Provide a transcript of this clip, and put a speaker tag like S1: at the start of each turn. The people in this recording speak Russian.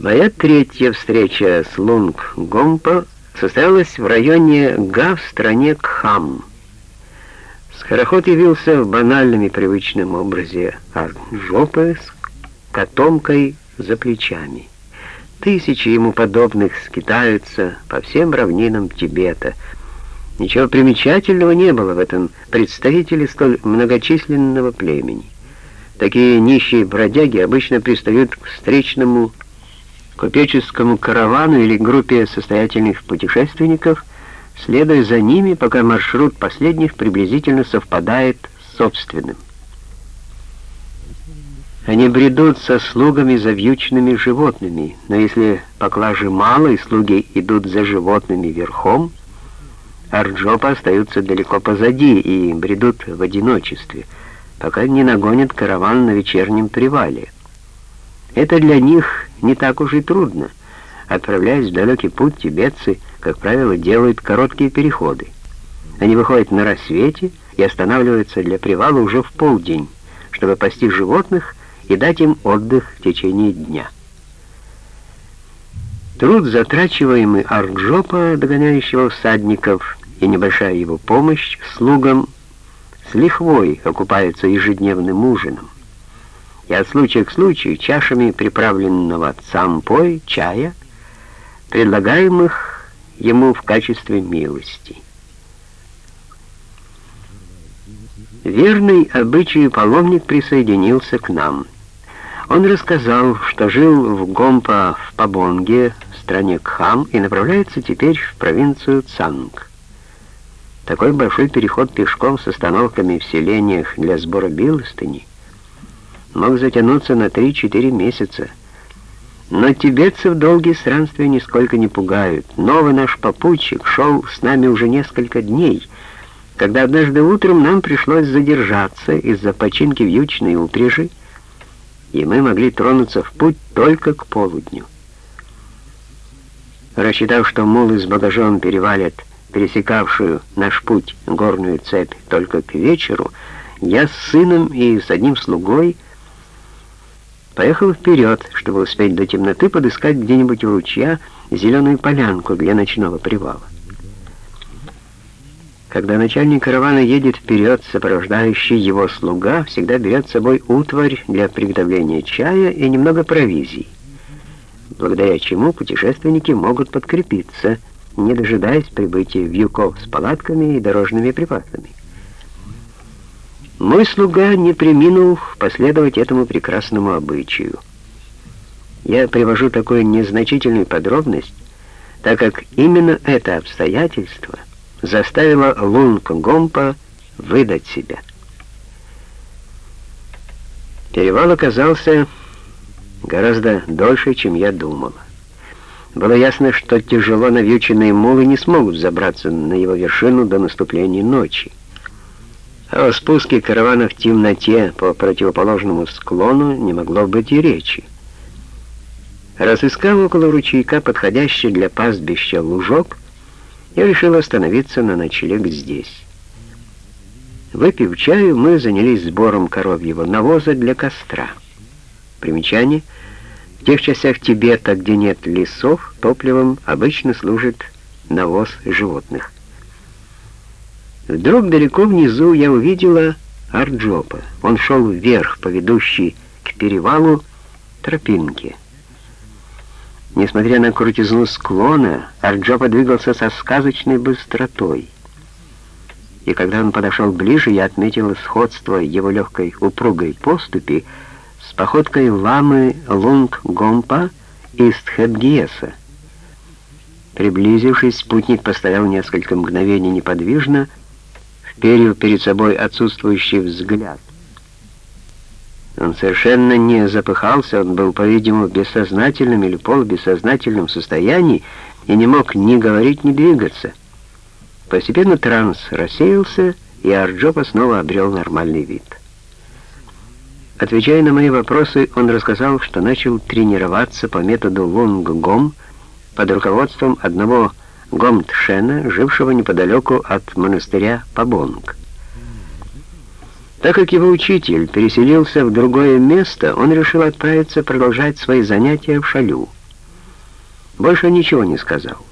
S1: Моя третья встреча с Лунг Гомпа состоялась в районе Га в стране Кхам. Скороход явился в банальном и привычном образе жопы с котомкой за плечами. Тысячи ему подобных скитаются по всем равнинам Тибета. Ничего примечательного не было в этом представителе столь многочисленного племени. Такие нищие бродяги обычно пристают к встречному купеческому каравану или группе состоятельных путешественников, следуя за ними, пока маршрут последних приблизительно совпадает с собственным. Они бредут со слугами за вьючными животными, но если поклажи мало и слуги идут за животными верхом, Арджопа остаются далеко позади и бредут в одиночестве, пока не нагонят караван на вечернем привале. Это для них не так уж и трудно. Отправляясь в далекий путь, тибетцы, как правило, делают короткие переходы. Они выходят на рассвете и останавливаются для привала уже в полдень, чтобы пасти животных и дать им отдых в течение дня. Труд, затрачиваемый Арджопа, догоняющего всадников, и небольшая его помощь слугам с лихвой окупаются ежедневным ужином и от случая к случаю чашами приправленного цампой чая, предлагаемых ему в качестве милости. Верный обычаю паломник присоединился к нам. Он рассказал, что жил в Гомпа в Пабонге, стране Кхам, и направляется теперь в провинцию Цанг. Такой большой переход пешком с остановками в селениях для сбора милостыни — мог затянуться на 3-4 месяца. Но тибетцев долгие странствия нисколько не пугают. Новый наш попутчик шел с нами уже несколько дней, когда однажды утром нам пришлось задержаться из-за починки вьючной упряжи, и мы могли тронуться в путь только к полудню. Рассчитав, что мулы с багажом перевалят пересекавшую наш путь горную цепь только к вечеру, я с сыном и с одним слугой поехал вперед, чтобы успеть до темноты подыскать где-нибудь у ручья зеленую полянку для ночного привала. Когда начальник каравана едет вперед, сопровождающий его слуга всегда берет с собой утварь для приготовления чая и немного провизии, благодаря чему путешественники могут подкрепиться, не дожидаясь прибытия вьюков с палатками и дорожными припасами. Мой слуга не приминул последовать этому прекрасному обычаю. Я привожу такую незначительную подробность, так как именно это обстоятельство заставило Лунг Гомпа выдать себя. Перевал оказался гораздо дольше, чем я думала. Было ясно, что тяжело навьюченные мулы не смогут забраться на его вершину до наступления ночи. О спуске каравана в темноте по противоположному склону не могло быть и речи. Разыскав около ручейка подходящий для пастбища лужок, я решил остановиться на ночлег здесь. Выпив чаю, мы занялись сбором коровьего навоза для костра. Примечание. В тех частях Тибета, где нет лесов, топливом обычно служит навоз животных. Вдруг далеко внизу я увидела Арджопа. Он шел вверх по ведущей к перевалу тропинке. Несмотря на крутизну склона, Арджопа двигался со сказочной быстротой. И когда он подошел ближе, я отметила сходство его легкой упругой поступи с походкой ламы Лунг-Гомпа из Тхэбгиеса. Приблизившись, спутник постоял несколько мгновений неподвижно, вперил перед собой отсутствующий взгляд. Он совершенно не запыхался, он был, по-видимому, в бессознательном или полубессознательном состоянии и не мог ни говорить, ни двигаться. Постепенно транс рассеялся, и Арджопа снова обрел нормальный вид. Отвечая на мои вопросы, он рассказал, что начал тренироваться по методу Лунг-Гом под руководством одного Гомтшена, жившего неподалеку от монастыря Пабонг. Так как его учитель переселился в другое место, он решил отправиться продолжать свои занятия в Шалю. Больше ничего не сказал.